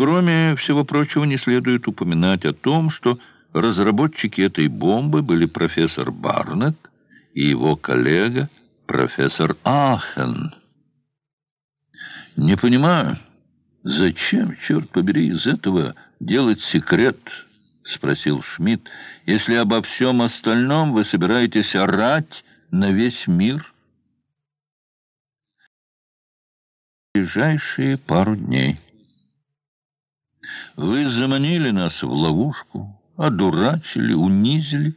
Кроме всего прочего, не следует упоминать о том, что разработчики этой бомбы были профессор Барнетт и его коллега профессор Ахен. Не понимаю, зачем, черт побери, из этого делать секрет, спросил Шмидт, если обо всем остальном вы собираетесь орать на весь мир? ближайшие пару дней. Вы заманили нас в ловушку, одурачили, унизили,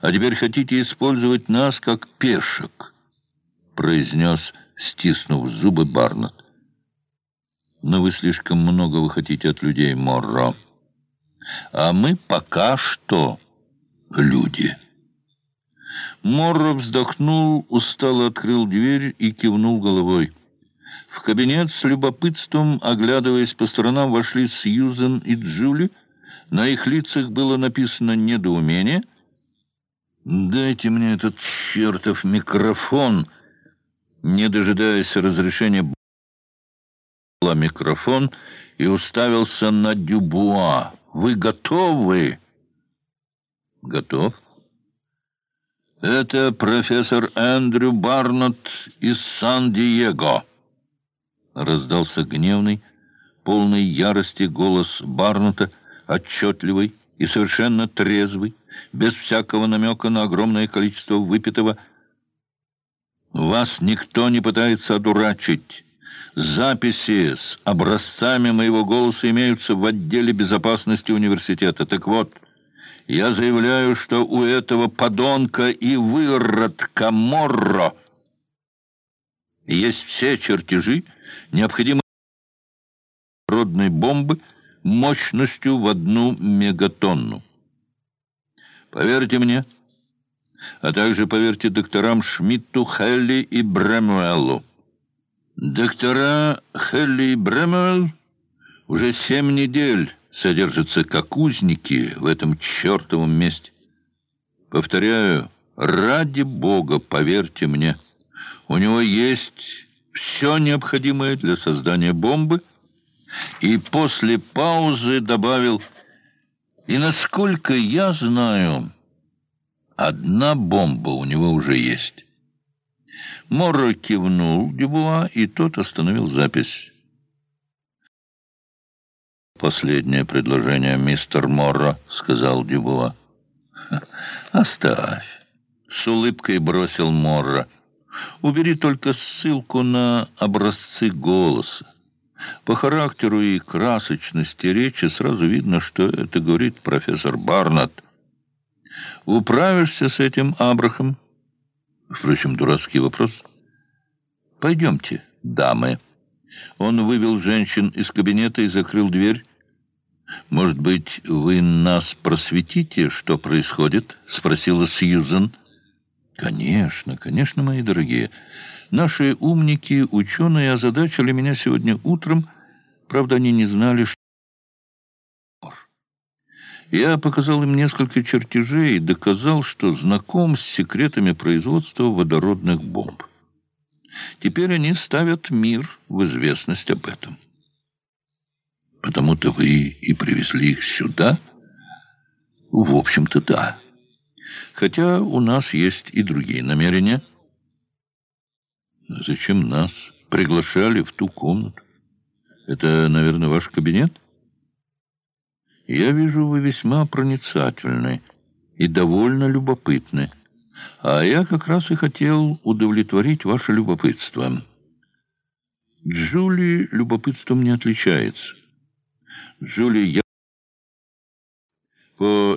а теперь хотите использовать нас как пешек, произнес, стиснув зубы Барнетт. Но вы слишком много вы хотите от людей, Морро. А мы пока что люди. Морро вздохнул, устало открыл дверь и кивнул головой. В кабинет с любопытством, оглядываясь по сторонам, вошли Сьюзен и Джули. На их лицах было написано недоумение. «Дайте мне этот чертов микрофон!» Не дожидаясь разрешения, микрофон и уставился на Дюбуа. «Вы готовы?» «Готов?» «Это профессор Эндрю Барнетт из Сан-Диего» раздался гневный, полный ярости голос Барнута, отчетливый и совершенно трезвый, без всякого намека на огромное количество выпитого. «Вас никто не пытается одурачить. Записи с образцами моего голоса имеются в отделе безопасности университета. Так вот, я заявляю, что у этого подонка и выродка Морро есть все чертежи, необходимой родной бомбы мощностью в одну мегатонну. Поверьте мне, а также поверьте докторам Шмидту, Хелли и Бремуэллу. Доктора Хелли и Бремуэлл уже семь недель содержатся как узники в этом чертовом месте. Повторяю, ради Бога, поверьте мне, у него есть все необходимое для создания бомбы, и после паузы добавил, «И насколько я знаю, одна бомба у него уже есть». Морро кивнул Дюбуа, и тот остановил запись. «Последнее предложение, мистер Морро», — сказал Дюбуа. «Оставь», — с улыбкой бросил Морро. Убери только ссылку на образцы голоса. По характеру и красочности речи сразу видно, что это говорит профессор Барнетт. Управишься с этим, Абрахам? Впрочем, дурацкий вопрос. Пойдемте, дамы. Он вывел женщин из кабинета и закрыл дверь. «Может быть, вы нас просветите, что происходит?» — спросила Сьюзен. Конечно, конечно, мои дорогие. Наши умники, ученые озадачили меня сегодня утром. Правда, они не знали, что... Я показал им несколько чертежей и доказал, что знаком с секретами производства водородных бомб. Теперь они ставят мир в известность об этом. Потому-то вы и привезли их сюда? В общем-то, да. Хотя у нас есть и другие намерения. Зачем нас приглашали в ту комнату? Это, наверное, ваш кабинет? Я вижу, вы весьма проницательны и довольно любопытны. А я как раз и хотел удовлетворить ваше любопытство. Джули любопытством не отличается. Джули я...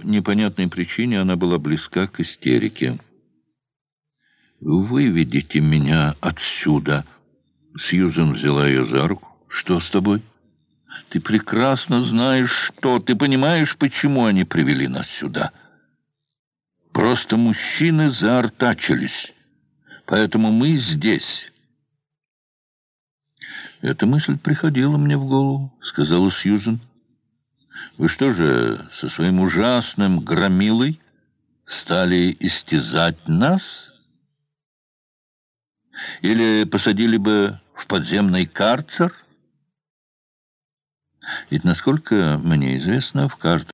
По непонятной причине она была близка к истерике. «Выведите меня отсюда!» Сьюзен взяла ее за руку. «Что с тобой?» «Ты прекрасно знаешь, что. Ты понимаешь, почему они привели нас сюда?» «Просто мужчины заортачились. Поэтому мы здесь». «Эта мысль приходила мне в голову», — сказала Сьюзен. Вы что же, со своим ужасным громилой стали истязать нас? Или посадили бы в подземный карцер? Ведь, насколько мне известно, в каждом